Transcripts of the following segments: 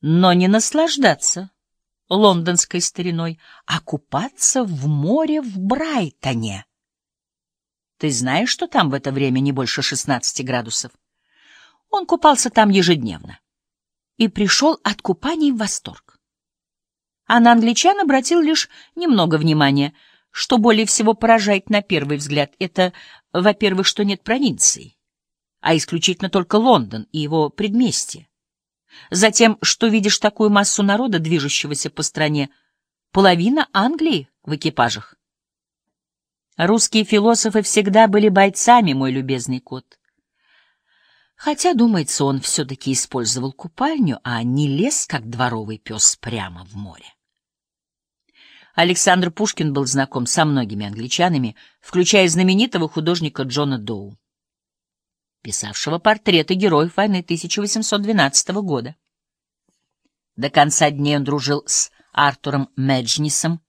но не наслаждаться лондонской стариной, а купаться в море в Брайтоне. Ты знаешь, что там в это время не больше 16 градусов? Он купался там ежедневно и пришел от купаний в восторг. А на англичан обратил лишь немного внимания. Что более всего поражает на первый взгляд, это, во-первых, что нет провинции, а исключительно только Лондон и его предместье. Затем, что видишь такую массу народа, движущегося по стране, половина Англии в экипажах. Русские философы всегда были бойцами, мой любезный кот. Хотя, думается, он все-таки использовал купальню, а не лез, как дворовый пес, прямо в море. Александр Пушкин был знаком со многими англичанами, включая знаменитого художника Джона Доу писавшего портреты героев войны 1812 года. До конца дней он дружил с Артуром Меджнисом,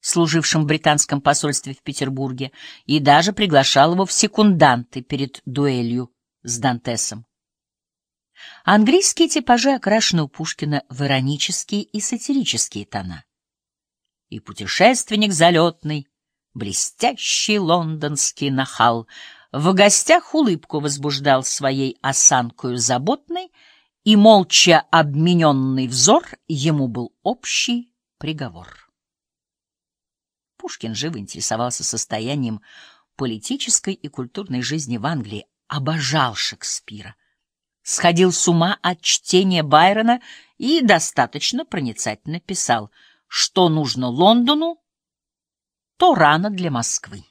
служившим в британском посольстве в Петербурге, и даже приглашал его в секунданты перед дуэлью с Дантесом. Английские типажи окрашены у Пушкина в иронические и сатирические тона. И путешественник залетный, блестящий лондонский нахал — в гостях улыбку возбуждал своей осанкою заботной, и молча обмененный взор ему был общий приговор. Пушкин живо интересовался состоянием политической и культурной жизни в Англии, обожал Шекспира, сходил с ума от чтения Байрона и достаточно проницательно писал, что нужно Лондону, то рано для Москвы.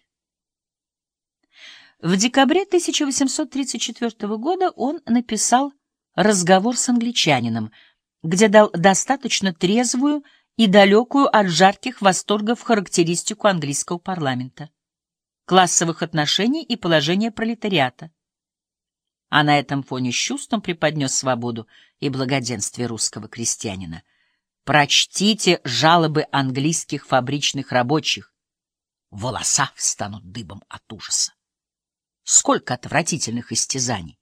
В декабре 1834 года он написал «Разговор с англичанином», где дал достаточно трезвую и далекую от жарких восторгов характеристику английского парламента, классовых отношений и положения пролетариата. А на этом фоне с чувством преподнес свободу и благоденствие русского крестьянина. Прочтите жалобы английских фабричных рабочих. Волоса встанут дыбом от ужаса. Сколько отвратительных истязаний,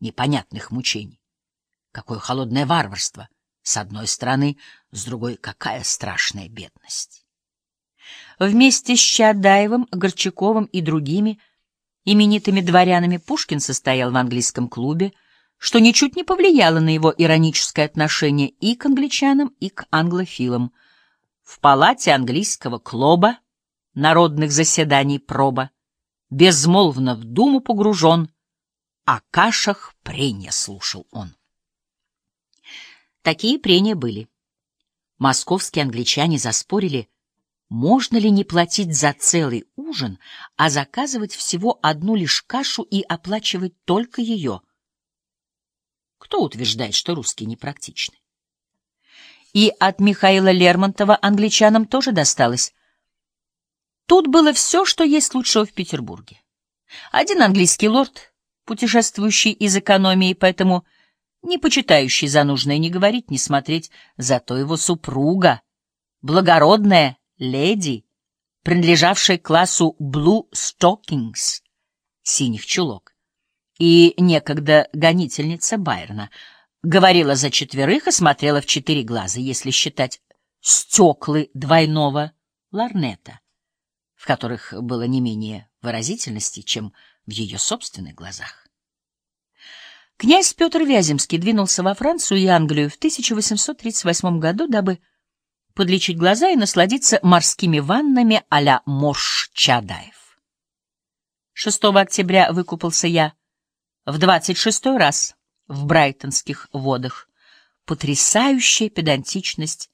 непонятных мучений. Какое холодное варварство, с одной стороны, с другой — какая страшная бедность. Вместе с Чадаевым, Горчаковым и другими именитыми дворянами Пушкин состоял в английском клубе, что ничуть не повлияло на его ироническое отношение и к англичанам, и к англофилам. В палате английского клуба, народных заседаний проба, безмолвно в думу погружен, о кашах прения слушал он. Такие прения были. Московские англичане заспорили, можно ли не платить за целый ужин, а заказывать всего одну лишь кашу и оплачивать только ее. Кто утверждает, что русские непрактичны? И от Михаила Лермонтова англичанам тоже досталось Тут было все, что есть лучшего в Петербурге. Один английский лорд, путешествующий из экономии, поэтому не почитающий за нужное ни говорить, ни смотреть, зато его супруга, благородная леди, принадлежавшая классу Blue Stockings, синих чулок, и некогда гонительница Байрона, говорила за четверых и смотрела в четыре глаза, если считать стеклы двойного ларнета в которых было не менее выразительности, чем в ее собственных глазах. Князь Петр Вяземский двинулся во Францию и Англию в 1838 году, дабы подлечить глаза и насладиться морскими ваннами а-ля Морш Чадаев. 6 октября выкупался я в 26 раз в брайтонских водах. Потрясающая педантичность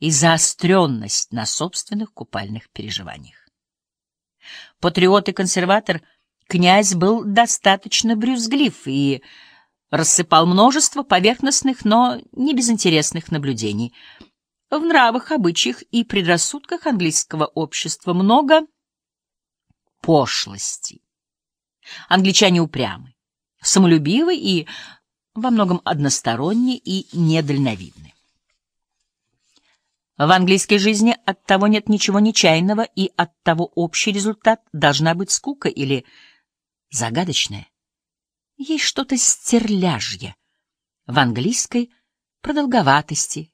и заостренность на собственных купальных переживаниях. Патриот и консерватор, князь был достаточно брюзглив и рассыпал множество поверхностных, но не безинтересных наблюдений. В нравах, обычаях и предрассудках английского общества много пошлости. Англичане упрямы, самолюбивы и во многом односторонни и недальновидны. В английской жизни от того нет ничего нечаянного, и от того общий результат должна быть скука или загадочная. Есть что-то стерляжье в английской продолговатости